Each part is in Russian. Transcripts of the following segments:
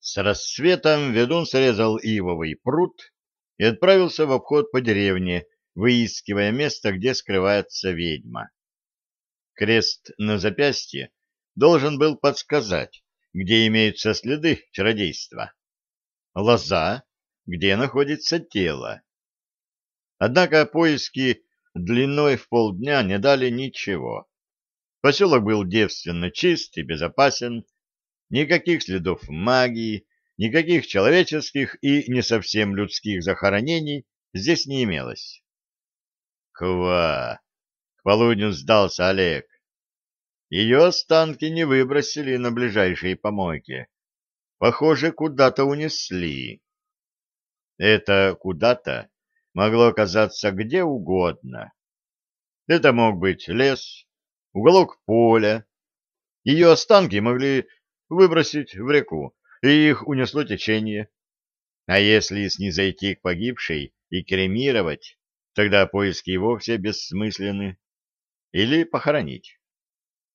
С рассветом ведун срезал ивовый пруд и отправился в обход по деревне, выискивая место, где скрывается ведьма. Крест на запястье должен был подсказать, где имеются следы чародейства. Лоза, где находится тело. Однако поиски длиной в полдня не дали ничего. Поселок был девственно чист и безопасен, никаких следов магии, никаких человеческих и не совсем людских захоронений здесь не имелось. Ква! К полудню сдался Олег. Ее останки не выбросили на ближайшие помойки. Похоже, куда-то унесли. Это куда-то могло оказаться где угодно. Это мог быть лес, уголок поля. Ее останки могли выбросить в реку, и их унесло течение. А если снизойти к погибшей и кремировать, тогда поиски и вовсе бессмысленны. Или похоронить.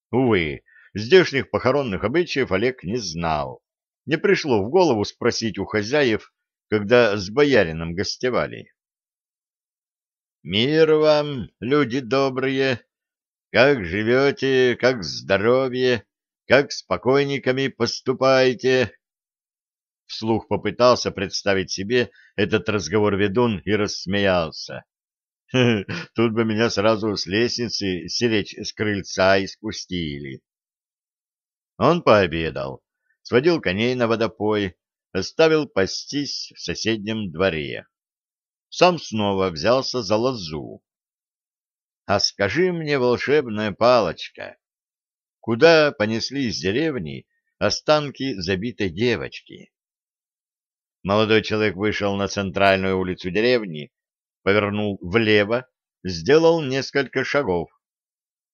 Увы, здешних похоронных обычаев Олег не знал. Не пришло в голову спросить у хозяев, когда с боярином гостевали. «Мир вам, люди добрые! Как живете, как здоровье, как с покойниками поступаете?» Вслух попытался представить себе этот разговор ведун и рассмеялся. Тут бы меня сразу с лестницы сиречь с крыльца и спустили. Он пообедал, сводил коней на водопой, оставил пастись в соседнем дворе. Сам снова взялся за лозу. — А скажи мне, волшебная палочка, куда понесли из деревни останки забитой девочки? Молодой человек вышел на центральную улицу деревни, повернул влево, сделал несколько шагов.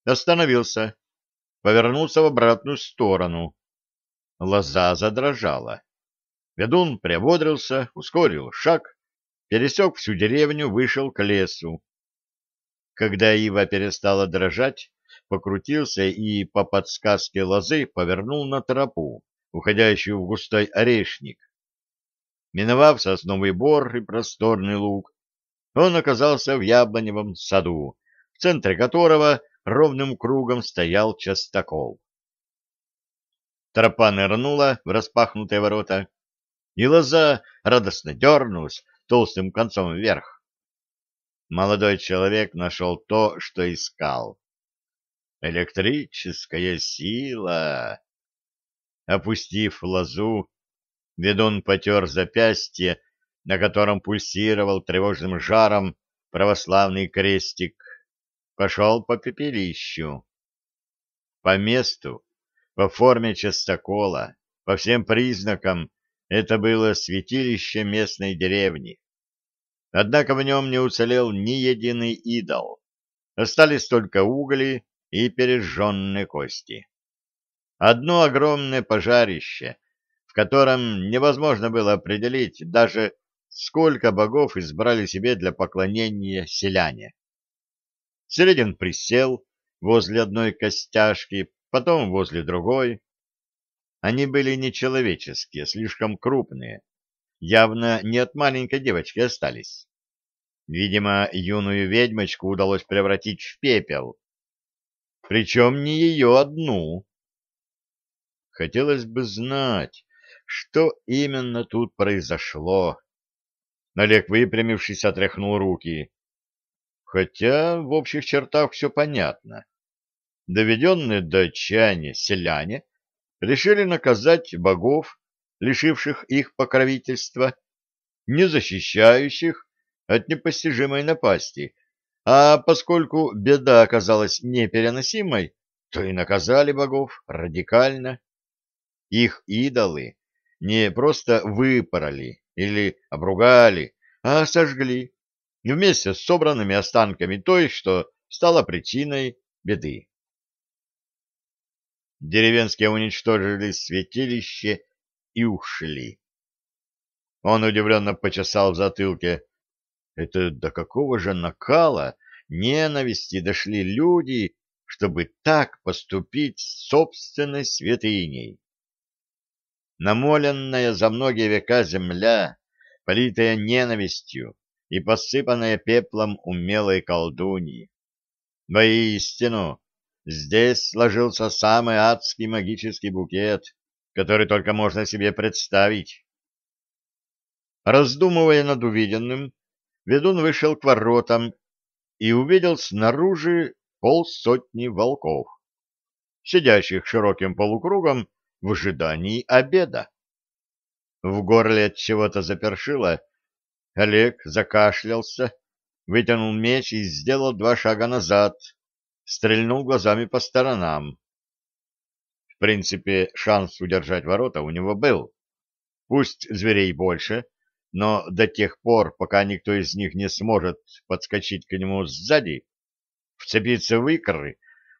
Остановился, повернулся в обратную сторону. Лоза задрожала. Ведун приободрился, ускорил шаг, пересек всю деревню, вышел к лесу. Когда ива перестала дрожать, покрутился и по подсказке лозы повернул на тропу, уходящую в густой орешник. Миновав сосновый бор и просторный луг, он оказался в яблоневом саду, в центре которого ровным кругом стоял частокол. Тропа нырнула в распахнутые ворота, и лоза радостно дернулась толстым концом вверх. Молодой человек нашел то, что искал. Электрическая сила. Опустив лозу, ведун потер запястье, на котором пульсировал тревожным жаром православный крестик, пошел по пепелищу. По месту, по форме частокола, по всем признакам, это было святилище местной деревни. Однако в нем не уцелел ни единый идол. Остались только угли и пережженные кости. Одно огромное пожарище, в котором невозможно было определить даже сколько богов избрали себе для поклонения селяне. Середин присел возле одной костяшки, потом возле другой. Они были нечеловеческие, слишком крупные, явно не от маленькой девочки остались. Видимо, юную ведьмочку удалось превратить в пепел. Причем не ее одну. Хотелось бы знать, что именно тут произошло. Олег, выпрямившись, отряхнул руки. Хотя в общих чертах все понятно. Доведенные до отчаяния селяне решили наказать богов, лишивших их покровительства, не защищающих от непостижимой напасти, а поскольку беда оказалась непереносимой, то и наказали богов радикально. Их идолы не просто выпороли, или обругали, а сожгли вместе с собранными останками той, что стала причиной беды. Деревенские уничтожили святилище и ушли. Он удивленно почесал в затылке. Это до какого же накала ненависти дошли люди, чтобы так поступить с собственной святыней? намоленная за многие века земля, политая ненавистью и посыпанная пеплом умелой колдуньи. Воистину, здесь сложился самый адский магический букет, который только можно себе представить. Раздумывая над увиденным, ведун вышел к воротам и увидел снаружи полсотни волков, сидящих широким полукругом в ожидании обеда. В горле от чего-то запершило. Олег закашлялся, вытянул меч и сделал два шага назад, стрельнул глазами по сторонам. В принципе, шанс удержать ворота у него был. Пусть зверей больше, но до тех пор, пока никто из них не сможет подскочить к нему сзади, вцепиться в икры,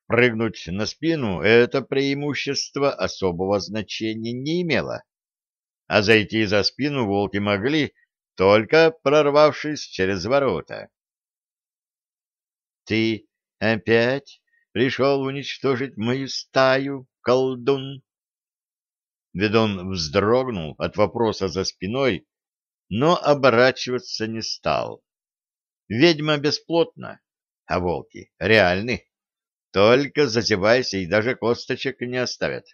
прыгнуть на спину — это преимущество особого значения не имело. А зайти за спину волки могли, только прорвавшись через ворота. — Ты опять пришел уничтожить мою стаю, колдун? Ведун вздрогнул от вопроса за спиной, но оборачиваться не стал. Ведьма бесплотна, а волки реальны. Только зазевайся, и даже косточек не оставят.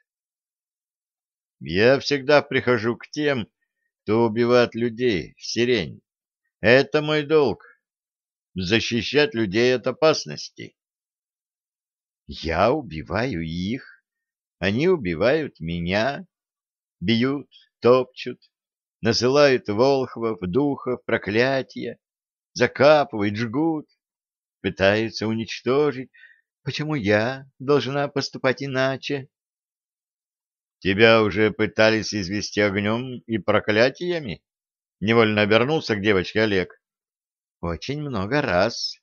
Я всегда прихожу к тем, кто убивает людей, в сирень. Это мой долг — защищать людей от опасности. Я убиваю их, они убивают меня, бьют, топчут, насылают волхвов, духов, проклятия, закапывают, жгут, пытаются уничтожить. Почему я должна поступать иначе? Тебя уже пытались извести огнем и проклятиями? Невольно обернулся к девочке Олег. Очень много раз.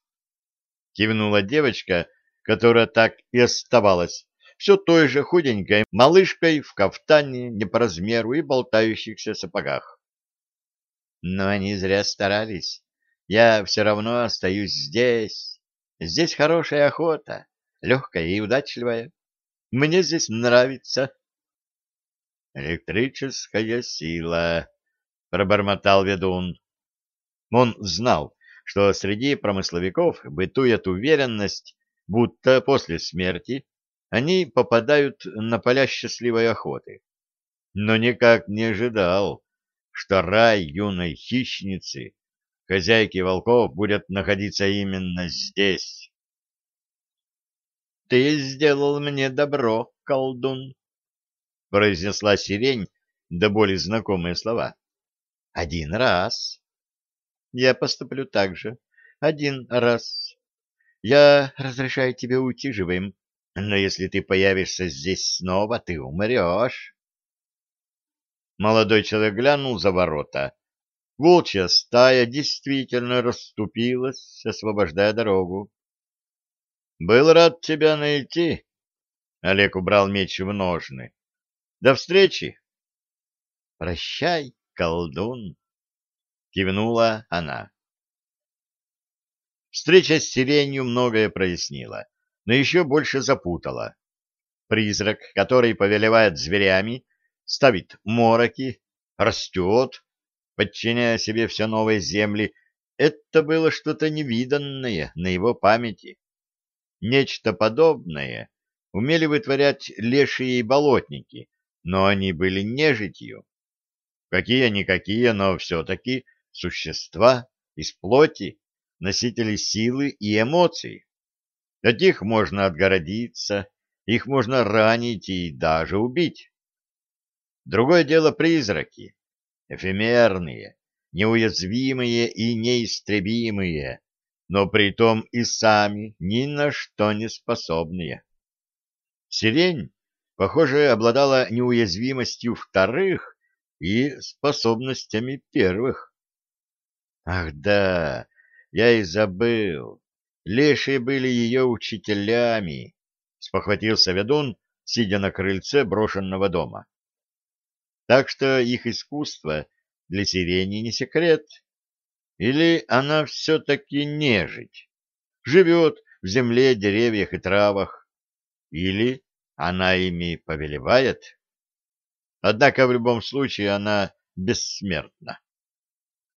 Кивнула девочка, которая так и оставалась все той же худенькой малышкой в кафтане не по размеру и болтающихся сапогах. Но они зря старались. Я все равно остаюсь здесь. Здесь хорошая охота, легкая и удачливая. Мне здесь нравится. Электрическая сила, пробормотал ведун. Он знал, что среди промысловиков бытует уверенность, будто после смерти они попадают на поля счастливой охоты. Но никак не ожидал, что рай юной хищницы, хозяйки волков, будет находиться именно здесь. — Ты сделал мне добро, колдун, — произнесла сирень до боли знакомые слова. — Один раз. Я поступлю так же. Один раз. Я разрешаю тебе уйти живым. Но если ты появишься здесь снова, ты умрешь. Молодой человек глянул за ворота. Волчья стая действительно расступилась, освобождая дорогу. — Был рад тебя найти. Олег убрал меч в ножны. — До встречи. — Прощай, колдун, — кивнула она. Встреча с сиренью многое прояснила но еще больше запутала. Призрак, который повелевает зверями, ставит мороки, растет, подчиняя себе все новые земли, это было что-то невиданное на его памяти. Нечто подобное умели вытворять лешие и болотники, но они были нежитью. Какие-никакие, но все-таки существа из плоти, носители силы и эмоций. От них можно отгородиться, их можно ранить и даже убить. Другое дело призраки, эфемерные, неуязвимые и неистребимые, но при том и сами ни на что не способные. Сирень, похоже, обладала неуязвимостью вторых и способностями первых. Ах да, я и забыл. Лешие были ее учителями, — спохватился ведун, сидя на крыльце брошенного дома. Так что их искусство для сирени не секрет. Или она все-таки нежить, живет в земле, деревьях и травах, или она ими повелевает. Однако в любом случае она бессмертна.